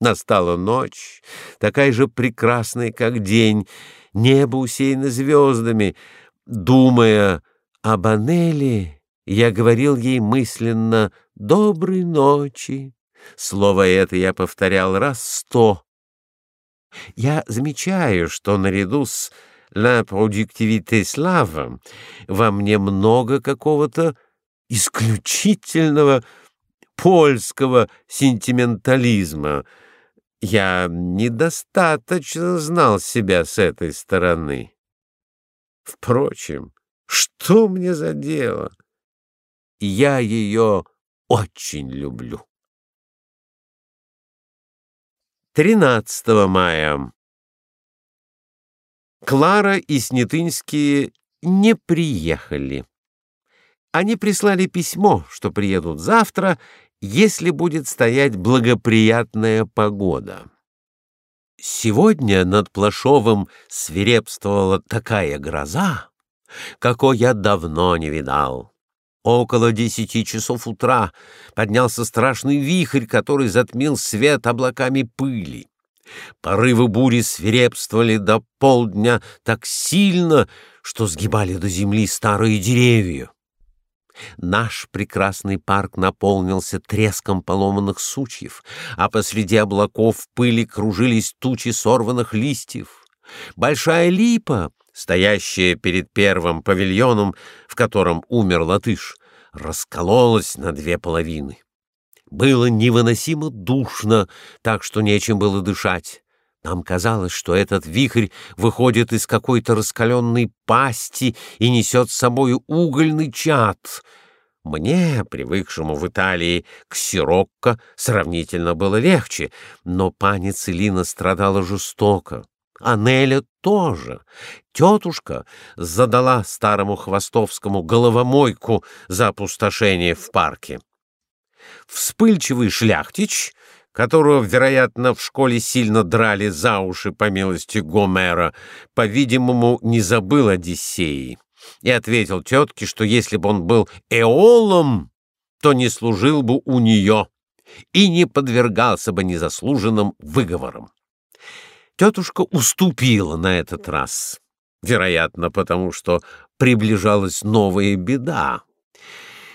Настала ночь, такая же прекрасная, как день, небо усеяно звездами. Думая об Анеле, я говорил ей мысленно «доброй ночи». Слово это я повторял раз сто. Я замечаю, что наряду с «la productivité слава» во мне много какого-то исключительного польского сентиментализма. Я недостаточно знал себя с этой стороны. Впрочем, что мне за дело? Я ее очень люблю. 13 мая Клара и Снятынские не приехали. Они прислали письмо, что приедут завтра, если будет стоять благоприятная погода. Сегодня над Плашовым свирепствовала такая гроза, какой я давно не видал. Около десяти часов утра поднялся страшный вихрь, который затмил свет облаками пыли. Порывы бури свирепствовали до полдня так сильно, что сгибали до земли старые деревья. Наш прекрасный парк наполнился треском поломанных сучьев, а посреди облаков пыли кружились тучи сорванных листьев. Большая липа, стоящая перед первым павильоном, в котором умер латыш, раскололась на две половины. Было невыносимо душно, так что нечем было дышать. Нам казалось, что этот вихрь выходит из какой-то раскаленной пасти и несет с собой угольный чад. Мне, привыкшему в Италии к сирокко, сравнительно было легче, но пани Целина страдала жестоко. А тоже. Тетушка задала старому Хвостовскому головомойку за опустошение в парке. Вспыльчивый шляхтич, которого, вероятно, в школе сильно драли за уши по милости Гомера, по-видимому, не забыл Одиссеи. и ответил тетке, что если бы он был эолом, то не служил бы у нее и не подвергался бы незаслуженным выговорам. Тетушка уступила на этот раз, вероятно, потому что приближалась новая беда.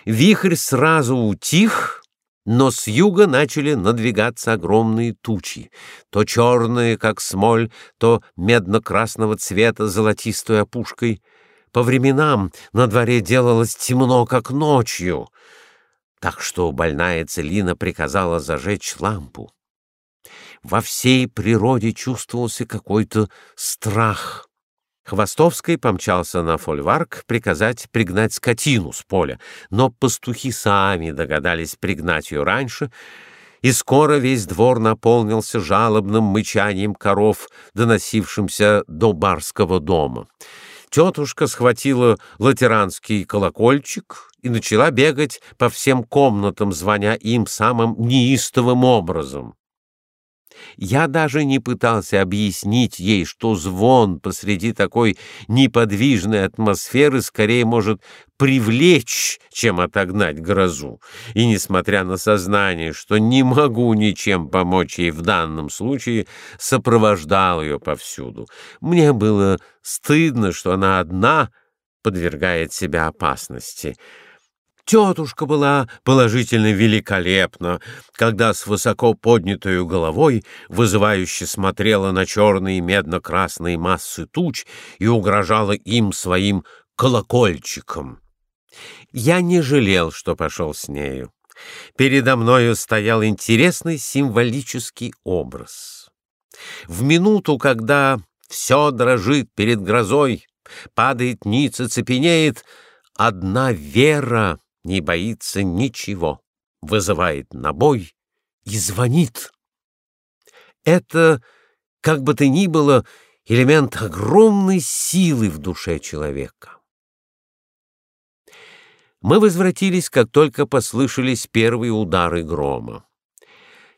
Вихрь сразу утих, но с юга начали надвигаться огромные тучи, то черные, как смоль, то медно-красного цвета золотистой опушкой. По временам на дворе делалось темно, как ночью, так что больная Целина приказала зажечь лампу. Во всей природе чувствовался какой-то страх. Хвостовский помчался на фольварк приказать пригнать скотину с поля, но пастухи сами догадались пригнать ее раньше, и скоро весь двор наполнился жалобным мычанием коров, доносившимся до барского дома. Тетушка схватила латеранский колокольчик и начала бегать по всем комнатам, звоня им самым неистовым образом. Я даже не пытался объяснить ей, что звон посреди такой неподвижной атмосферы скорее может привлечь, чем отогнать грозу. И несмотря на сознание, что не могу ничем помочь ей в данном случае, сопровождал ее повсюду. Мне было стыдно, что она одна подвергает себя опасности. Тетушка была положительно великолепна, когда с высоко поднятой головой вызывающе смотрела на черные медно-красные массы туч и угрожала им своим колокольчиком. Я не жалел, что пошел с нею. Передо мною стоял интересный символический образ. В минуту, когда все дрожит перед грозой, падает ниц и цепенеет, одна вера не боится ничего, вызывает на бой и звонит. Это, как бы то ни было, элемент огромной силы в душе человека. Мы возвратились, как только послышались первые удары грома.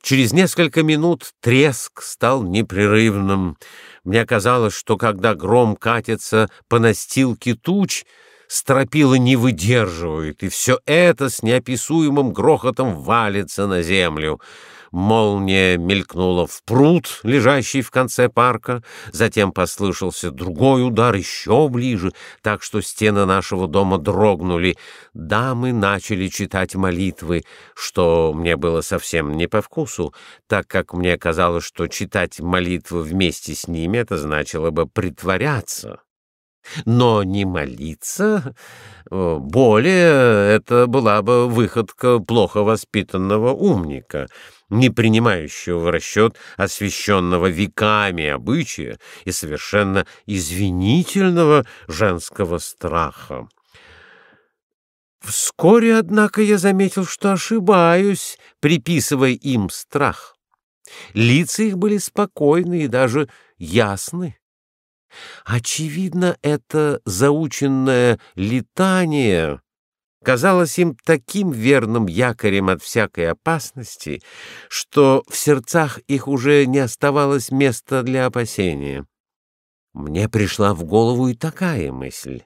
Через несколько минут треск стал непрерывным. Мне казалось, что когда гром катится по настилке туч, стропила не выдерживают, и все это с неописуемым грохотом валится на землю. Молния мелькнула в пруд, лежащий в конце парка, затем послышался другой удар еще ближе, так что стены нашего дома дрогнули. Дамы начали читать молитвы, что мне было совсем не по вкусу, так как мне казалось, что читать молитвы вместе с ними это значило бы притворяться. Но не молиться, э, более это была бы выходка плохо воспитанного умника, не принимающего в расчет освященного веками обычая и совершенно извинительного женского страха. Вскоре, однако, я заметил, что ошибаюсь, приписывая им страх. Лица их были спокойны и даже ясны. Очевидно, это заученное летание казалось им таким верным якорем от всякой опасности, что в сердцах их уже не оставалось места для опасения. Мне пришла в голову и такая мысль.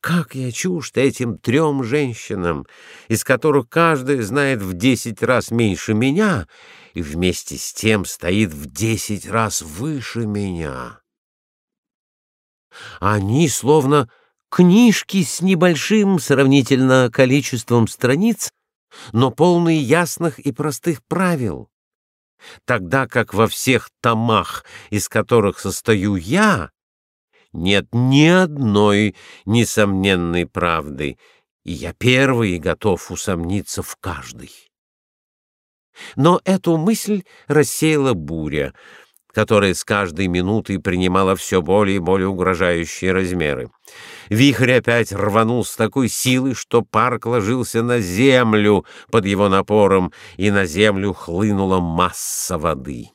Как я чужд этим трем женщинам, из которых каждая знает в десять раз меньше меня и вместе с тем стоит в десять раз выше меня. Они словно книжки с небольшим сравнительно количеством страниц, но полные ясных и простых правил. Тогда как во всех томах, из которых состою я, нет ни одной несомненной правды, и я первый готов усомниться в каждой. Но эту мысль рассеяла буря — которая с каждой минутой принимала все более и более угрожающие размеры. Вихрь опять рванул с такой силой, что парк ложился на землю под его напором, и на землю хлынула масса воды.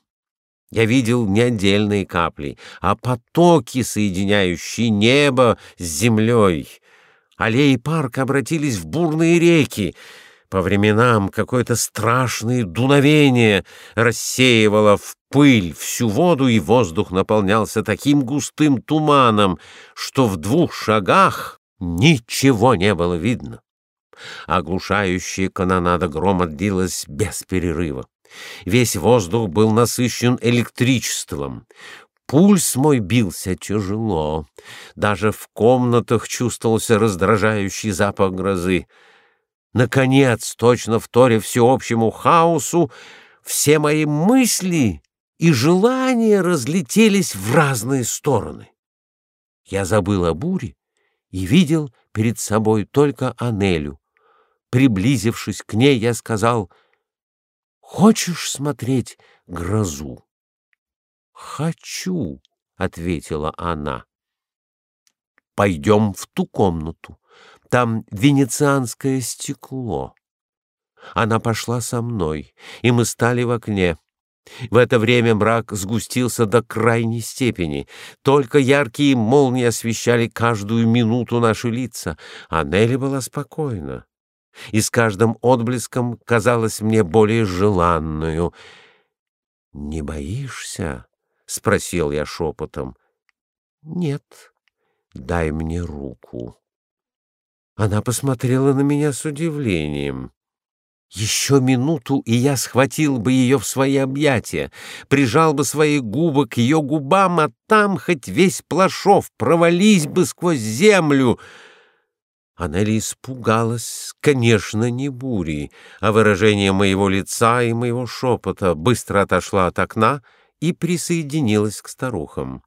Я видел не отдельные капли, а потоки, соединяющие небо с землей. Аллеи парка обратились в бурные реки. По временам какое-то страшное дуновение рассеивало в пыль всю воду, и воздух наполнялся таким густым туманом, что в двух шагах Ничего не было видно. Оглушающая канонада грома длилась без перерыва. Весь воздух был насыщен электричеством. Пульс мой бился тяжело. Даже в комнатах чувствовался раздражающий запах грозы. Наконец, точно вторя всеобщему хаосу, все мои мысли и желания разлетелись в разные стороны. Я забыл о буре и видел перед собой только Анелю. Приблизившись к ней, я сказал, «Хочешь смотреть грозу?» «Хочу», — ответила она. «Пойдем в ту комнату. Там венецианское стекло». Она пошла со мной, и мы стали в окне. В это время мрак сгустился до крайней степени. Только яркие молнии освещали каждую минуту наши лица, а Нелли была спокойна. И с каждым отблеском казалась мне более желанную. «Не боишься?» — спросил я шепотом. «Нет, дай мне руку». Она посмотрела на меня с удивлением. Еще минуту, и я схватил бы ее в свои объятия, прижал бы свои губы к ее губам, а там хоть весь Плашов провались бы сквозь землю. Анели испугалась, конечно, не бурей, а выражение моего лица и моего шепота быстро отошла от окна и присоединилась к старухам.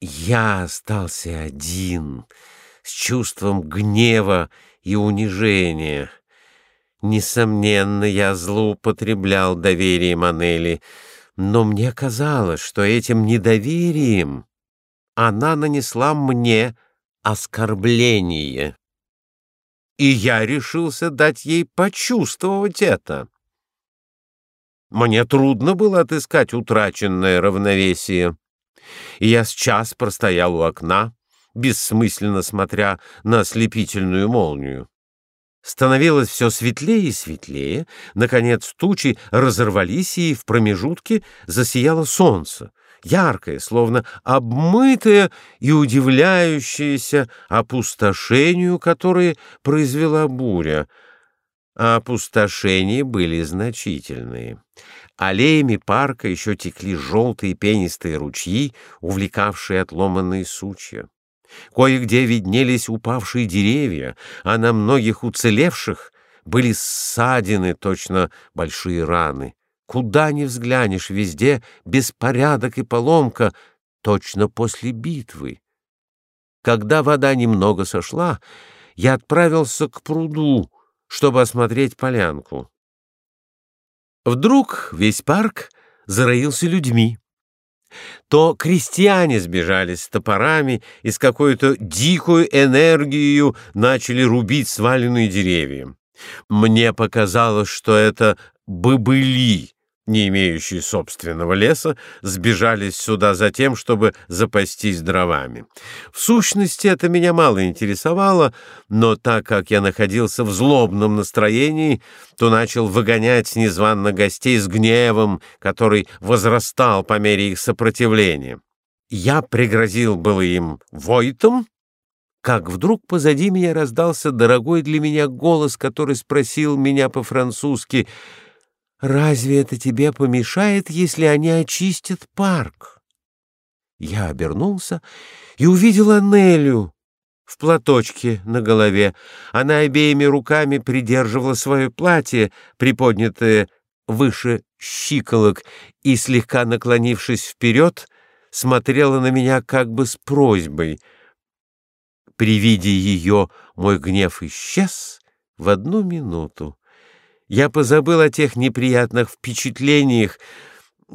Я остался один, с чувством гнева и унижения. Несомненно, я злоупотреблял доверием Анели, но мне казалось, что этим недоверием она нанесла мне оскорбление. И я решился дать ей почувствовать это. Мне трудно было отыскать утраченное равновесие, и я с час простоял у окна, бессмысленно смотря на ослепительную молнию. Становилось все светлее и светлее, наконец тучи разорвались, и в промежутке засияло солнце, яркое, словно обмытое и удивляющееся опустошению, которое произвела буря. А опустошения были значительные. Аллеями парка еще текли желтые пенистые ручьи, увлекавшие отломанные сучья. Кое-где виднелись упавшие деревья, а на многих уцелевших были ссадины, точно большие раны. Куда ни взглянешь, везде беспорядок и поломка, точно после битвы. Когда вода немного сошла, я отправился к пруду, чтобы осмотреть полянку. Вдруг весь парк зароился людьми то крестьяне сбежались с топорами и с какой-то дикой энергией начали рубить сваленные деревья. Мне показалось, что это бобыли, не имеющие собственного леса, сбежались сюда за тем, чтобы запастись дровами. В сущности, это меня мало интересовало, но так как я находился в злобном настроении, то начал выгонять незваных гостей с гневом, который возрастал по мере их сопротивления. Я пригрозил было им войтом, как вдруг позади меня раздался дорогой для меня голос, который спросил меня по-французски — Разве это тебе помешает, если они очистят парк? Я обернулся и увидел Анелю в платочке на голове. Она обеими руками придерживала свое платье, приподнятое выше щиколок, и, слегка наклонившись вперед, смотрела на меня как бы с просьбой. При виде ее мой гнев исчез в одну минуту. Я позабыл о тех неприятных впечатлениях,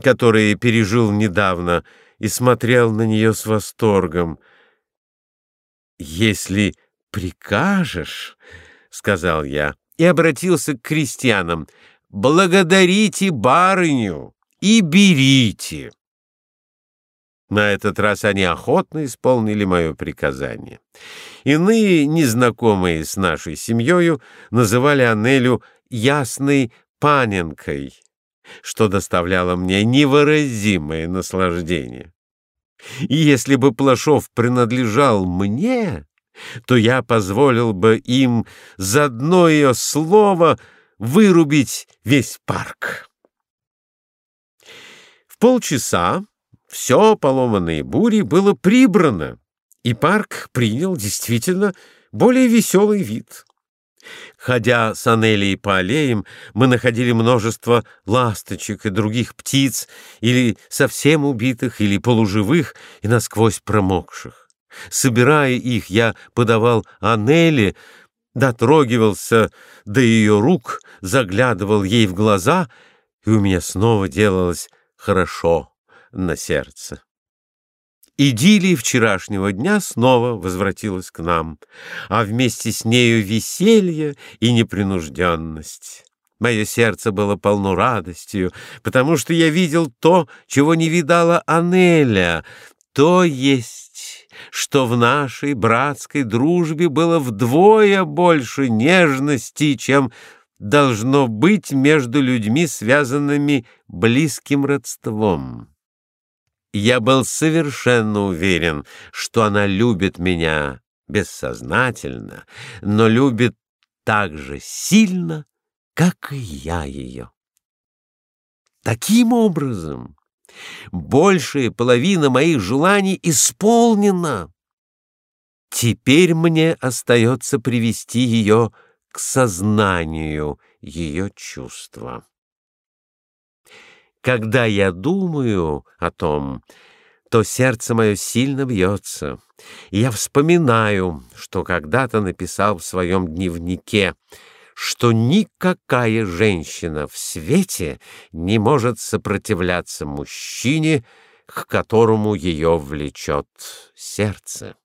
которые пережил недавно, и смотрел на нее с восторгом. «Если прикажешь, — сказал я, и обратился к крестьянам, — благодарите барыню и берите». На этот раз они охотно исполнили мое приказание. Иные, незнакомые с нашей семьей, называли Анелю ясной паненкой, что доставляло мне невыразимое наслаждение. И если бы Плашов принадлежал мне, то я позволил бы им за одно ее слово вырубить весь парк. В полчаса все поломанные бури было прибрано, и парк принял действительно более веселый вид. Ходя с Анелией по аллеям, мы находили множество ласточек и других птиц, или совсем убитых, или полуживых и насквозь промокших. Собирая их, я подавал Анели, дотрогивался до ее рук, заглядывал ей в глаза, и у меня снова делалось хорошо на сердце. Идиллия вчерашнего дня снова возвратилась к нам, а вместе с нею веселье и непринужденность. Мое сердце было полно радостью, потому что я видел то, чего не видала Анеля, то есть, что в нашей братской дружбе было вдвое больше нежности, чем должно быть между людьми, связанными близким родством. Я был совершенно уверен, что она любит меня бессознательно, но любит так же сильно, как и я ее. Таким образом, большая половина моих желаний исполнена. Теперь мне остается привести ее к сознанию ее чувства. Когда я думаю о том, то сердце мое сильно бьется, и я вспоминаю, что когда-то написал в своем дневнике, что никакая женщина в свете не может сопротивляться мужчине, к которому ее влечет сердце.